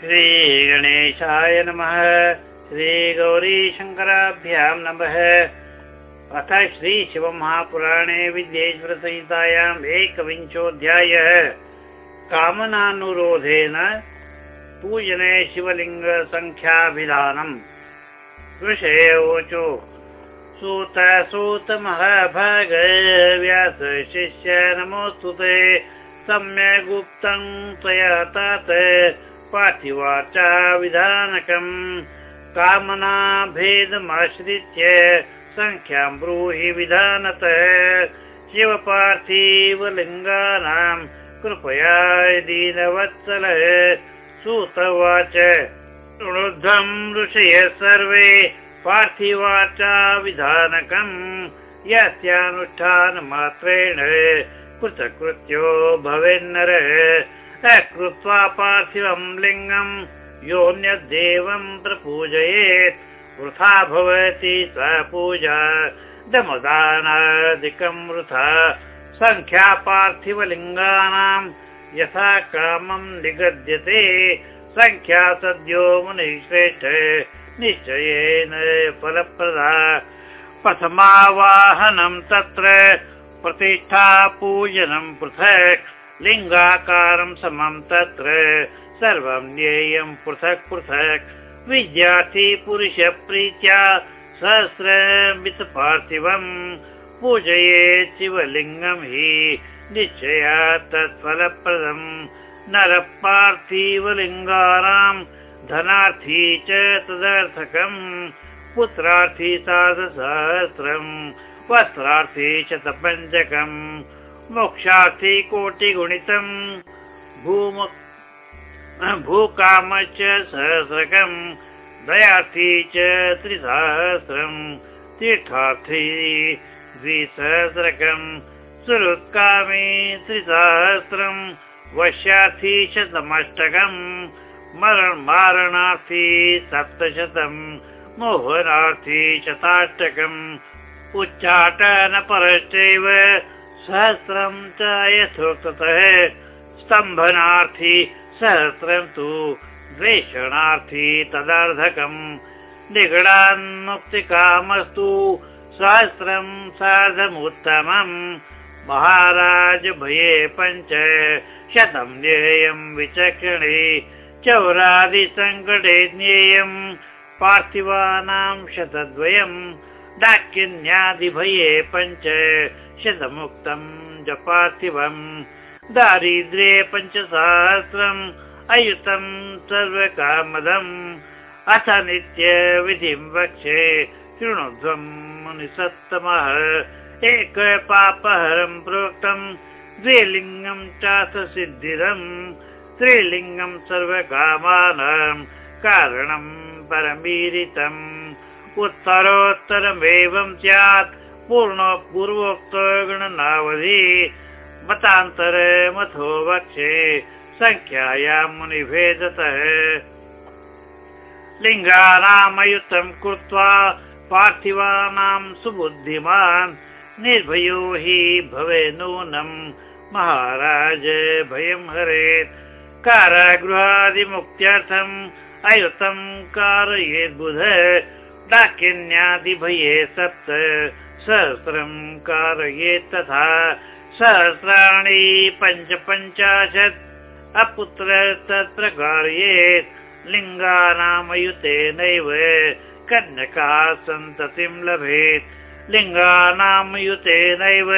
श्रीगणेशाय नमः। श्रीगौरीशङ्कराभ्यां नमः। अथ श्रीशिवमहापुराणे विद्येश्वरसंहितायाम् एकविंशोऽध्यायः। कामनानुरोधेन पूजने शिवलिङ्गसङ्ख्याभिधानम्। ऋषयोचो सूत सूत व्यास शिष्य नमोऽस्तु ते। सम्यगुप्तं त्वया तात पार्थिवाचा विधानकम्। कामना भेदमाश्रित्य सङ्ख्यां ब्रूहि विधानतः। शिवपार्थिवलिङ्गानां कृपया दीनवत्सलः। सूतवाच। ऋषय सर्वे पार्थिवाचा विधानकम्। यस्यानुष्ठानमात्रेण कृतकृत्यो भवेन्नरः कृत्वा पार्थिवं लिङ्गं योऽन्यदेवं प्रपूजयेत् वृथा भवति स पूजा दमदानादिकं वृथा सङ्ख्या पार्थिवलिङ्गानां यथा कामं निगद्यते सङ्ख्या सद्यो मुनिश्रेष्ठ निश्चयेन फलप्रदा प्रथमावाहनं तत्र प्रतिष्ठा पूजनं पृथक् लिङ्गाकारं समं तत्र सर्वं ज्ञेयं पृथक् पृथक्। विद्यार्थी पुरुषप्रीत्या सहस्रमित पार्थिवम् पूजयेत् शिवलिङ्गं हि निश्चया तत्फलप्रदम् नरपार्थिवलिङ्गानां धनार्थी च तदर्थकम् पुत्रार्थी सार्धसहस्रम् वस्त्रार्थी शतपञ्चकम् मोक्षार्थी कोटिगुणितम् भूम भूकाम च सहस्रकम् दयार्थी च त्रिसहस्रम् तीर्थार्थी द्विसहस्रकम् सुहृत्कामी त्रिसहस्रम् वश्यार्थी शतमष्टकम् मारणार्थी सप्तशतम् मोहनार्थी शताष्टकम् उच्चाटनपरश्चैव सहस्रं च यथोक्ततः स्तम्भनार्थी सहस्रं तु द्वेषणार्थी तदर्धकम् निगडान्मुक्तिकामस्तु। सहस्रं सार्धमुत्तमम् महाराज भये पञ्च शतं ज्ञेयं विचक्षणे चौरादिसङ्कटे ज्ञेयम् पार्थिवानां शतद्वयम् डाकिन्यादिभये पञ्च शतमुक्तं च पार्थिवम् दारिद्र्ये पञ्चसहस्रम् अयुतं सर्वकामदम् अथ नित्यविधिं वक्षे शृणुध्वं मुनिसत्तमः एक पापहरं प्रोक्तं द्विलिङ्गं चार्थसिद्धिरम् त्रिलिङ्गं सर्वकामानां कारणं परमीरितम् उत्तरोत्तरमेवं स्यात्। पूर्ण पूर्वोक्त गणनावधि। मतान्तरमथो वक्षे। सङ्ख्यायां मुनिभेदतः। लिङ्गानामयुतं कृत्वा पार्थिवानां सुबुद्धिमान्। निर्भयो हि भवे नूनं। महाराज भयं हरेत्। कारागृहादिमुक्त्यर्थम् अयुतं कारयेद्बुध डाकिन्यादिभये सप्त सहस्रं कारयेत् तथा सहस्राणि पञ्चपञ्चाशत् अपुत्र तत्र कारयेत् लिङ्गानामयुतेनैव कन्यका सन्ततिं लभेत् लिङ्गानामयुतेनैव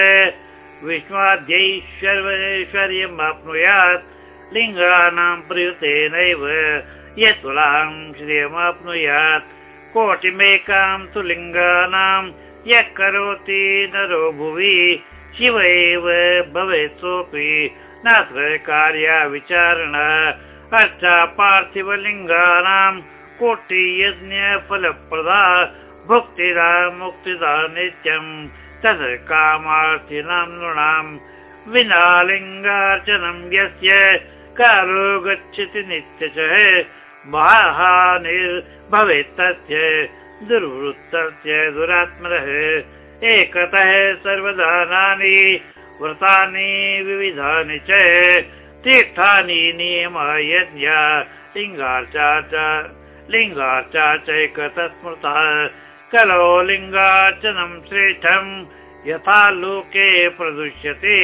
विश्वाद्यैश्वर्यमाप्नुयात् लिङ्गानां प्रयुतेनैव यतुलां श्रियमाप्नुयात् कोटिमेकां तु लिङ्गानां यः करोति नरो भुवि शिव एव भवेत् सोऽपि नात्र कार्या विचारणा। अर्चा पार्थिवलिङ्गानां कोटियज्ञफलप्रदा भुक्तिदा मुक्तिदा नित्यम् तद् कामार्थिनां नृणां विना लिङ्गार्चनं यस्य कालो गच्छति नित्यशः महाहानिर्भवेत् तस्य दुर्वृत्तस्य दुरात्मनः। एकतः सर्वदानानि व्रतानि विविधानि च तीर्थानि नियम यज्ञा लिङ्गार्चा च लिङ्गार्चा चैकतस्मृतः कलो लिङ्गार्चनं श्रेष्ठम् यथा लोके प्रदुष्यते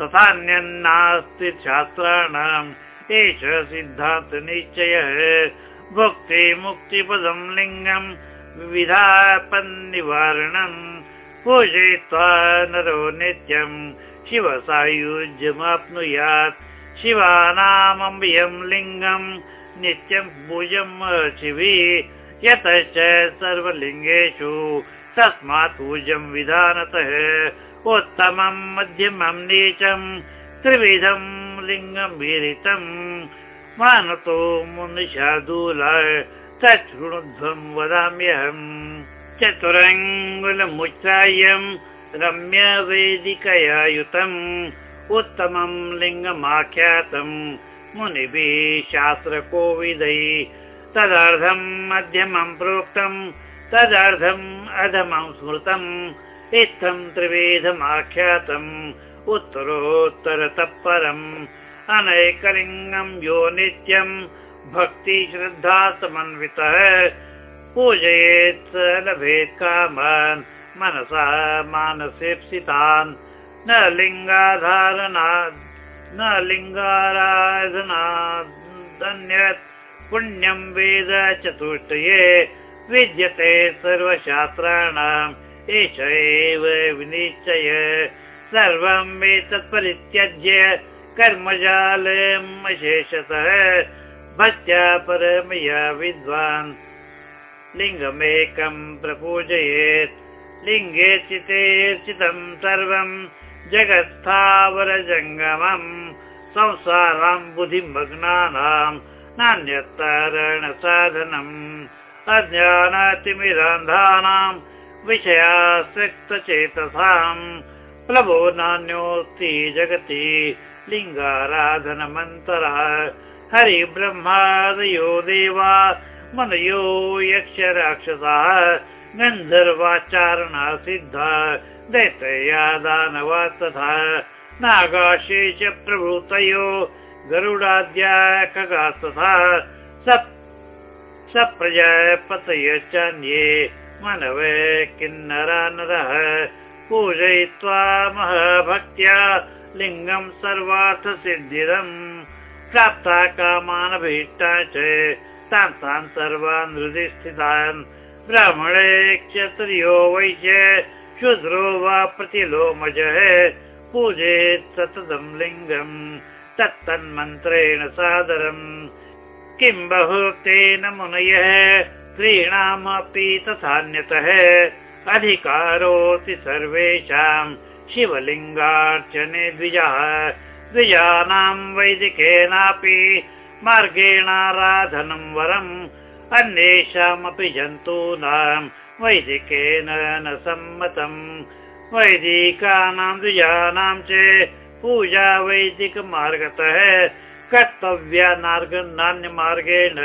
तथान्यन्नास्ति शास्त्राणाम् एष सिद्धान्त निश्चयः। भुक्ति मुक्तिपदं लिङ्गम् विविधापन्निवारणम् पूजयित्वा नरो नित्यम् शिवसायुज्यमाप्नुयात्। शिवानामम्बियं लिङ्गम् नित्यं पूजम् शिवि। यतश्च सर्वलिङ्गेषु तस्मात् पूजं विधानतः। उत्तमं मध्यमं नीचं त्रिविधं लिङ्गं विरितम् मानतो मुनिशादूल तच्छृणुध्वं वदाम्यहम् चतुरङ्गुलमुच्चायम् रम्य वेदिकया युतम् उत्तमं लिङ्गमाख्यातम् मुनिभिः शास्त्रकोविदै तदर्थं मध्यमं प्रोक्तम् तदर्थम् अधमं स्मृतम् इत्थं त्रिवेदमाख्यातम् उत्तरोत्तरतः परम् अनैकलिङ्गं यो नित्यं भक्ति श्रद्धा समन्वितः पूजयेत् लभेत् कामान् मनसा मानसेप्सितान्। न लिङ्गाधारणात् न लिङ्गाराधनादन्यत्। पुण्यं वेद चतुष्टये विद्यते सर्वशास्त्राणाम्। एष एव विनिश्चय सर्वम् एतत् परित्यज्य कर्मजालयम् अशेषतः भक्त्या परमया विद्वान्। लिङ्गमेकं प्रपूजयेत्। लिङ्गे चिते चितं सर्वं जगत्स्थावरजङ्गमम् संसाराम् बुद्धिमग्नानां नान्यत्तरणसाधनम्। अज्ञानातिमिरान्धानाम् विषयासक्तचेतसाम् प्लवो नान्योऽस्ति जगति लिङ्गाराधनमन्तरः। हरिब्रह्मादयो देवा मनयो यक्ष राक्षसाः गन्धर्वाचारणा सिद्धा दैतया दानवा तथा। नागाशेष प्रभृतयो गरुडाद्या खगा तथा सप्रजापतयश्चान्ये मनव किन्नरा नरः पूजयित्वा महाभक्त्या लिङ्गम् सर्वार्थसिद्धिदम् प्राप्ता कामानभीष्टा च। तान् तान् सर्वान् हृदि स्थितान् ब्राह्मणे क्षत्रियो वैश्य शूद्रो वा प्रतिलोमजः पूजयेत् सततं लिङ्गम् तत्तन्मन्त्रेण सादरम् किं बहुक्तेन मुनयः स्त्रीणामपि तथान्यतः अधिकारोऽस्ति सर्वेषां शिवलिङ्गार्चने द्विजः। द्विजानां वैदिकेनापि मार्गेणाराधनं वरम् अन्येषामपि जन्तूनां वैदिकेन न सम्मतम्। वैदिकानां द्विजानां च पूजा वैदिकमार्गतः कर्तव्या नान्यमार्गेण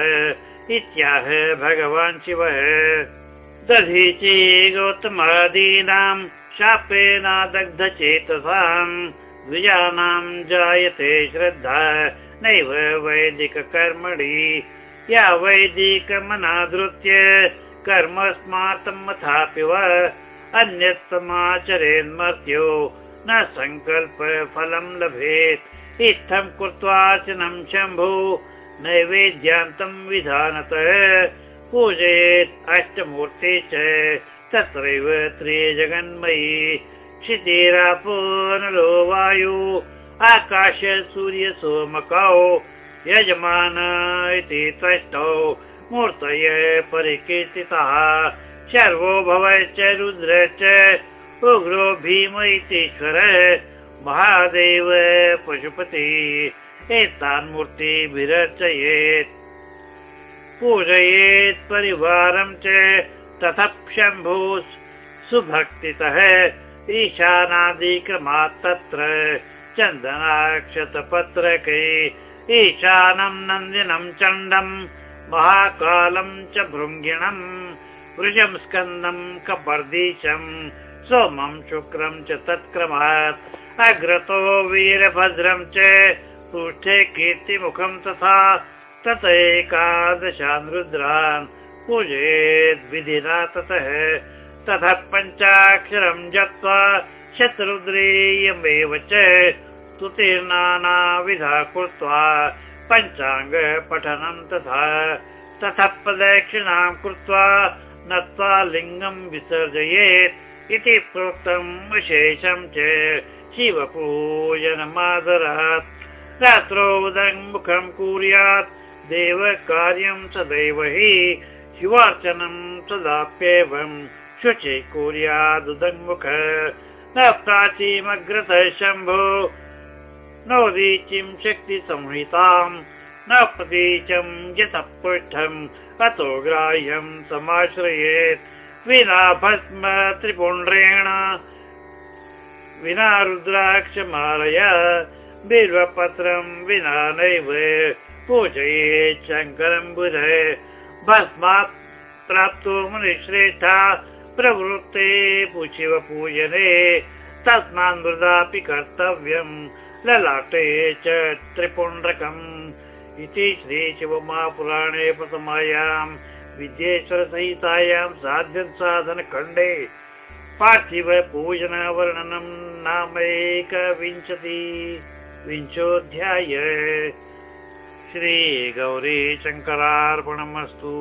इत्याह भगवान् शिवः दधीचे गौतमादीनां शापेन दग्धचेतसाम् द्विजानां जायते श्रद्धा नैव वैदिककर्मणि। या वैदिकमनादृत्य कर्म स्मार्तम् अथापि वा अन्यत् समाचरेन्मर्त्यो न सङ्कल्प फलं लभेत्। इत्थं कृत्वाचनं शम्भु नैवेद्यान्तं विधानतः पूजयेत् अष्टमूर्ते च तत्रैव त्रिजगन्मयी। क्षितिरापो नलो वायु आकाश सूर्य सोमकौ यजमान इति त्वष्टौ मूर्तय परिकीर्तितः। शर्वो भवश्च रुद्रश्च उग्रो भीम इतीश्वर महादेव पशुपति। एतान् मूर्तिभिरर्चयेत् पूजयेत् परिवारं च। ततः शम्भु सुभक्तितः ईशानादिक्रमात् तत्र चन्दनाक्षतपत्रके ईशानं नन्दिनं चण्डम् महाकालं च भृङ्गिणम् वृषं स्कन्दं कपर्दीशम् सोमं शुक्रं च तत्क्रमात् अग्रतो वीरभद्रं च पृष्ठे कीर्तिमुखं तथा तथैकादशान् रुद्रान् पूजयेद् विधिना ततः ततः पञ्चाक्षरं जप्त्वा शतरुद्रीयमेव च स्तुतिर्नानाविधा कृत्वा पञ्चाङ्ग पठनं तथा। ततः प्रदक्षिणां कृत्वा नत्वा लिङ्गं विसर्जयेत् इति प्रोक्तं विशेषं च शिवपूजनमादरात्। रात्रौ उदङ्मुखं कुर्यात् देवकार्यं सदैव हि शिवार्चनं सदाप्येवं शुचि कुर्यादुदङ्मुख। न प्राचीमग्रतः शम्भो नोदीचिं शक्तिसंहिताम् न प्रतीचं यतः पृष्ठम् अतो ग्राह्यं समाश्रयेत्। विना भस्म त्रिपुण्ड्रेण विना रुद्राक्षमालय बिल्वपत्रं विना नैव पूजयेत् शङ्करं बुध भस्मात् प्राप्तो मुनिश्रेष्ठा प्रवृत्ते शिव पूजने तस्मान् मृदापि कर्तव्यम् ललाटे च त्रिपुण्ड्रकम् इति श्रीशिवमापुराणे प्रथमायां विद्येश्वरसहितायां साधनखण्डे पार्थिवपूजनवर्णनं नामैकविंशति विंशोऽध्याय श्रीगौरी शङ्करार्पणमस्तु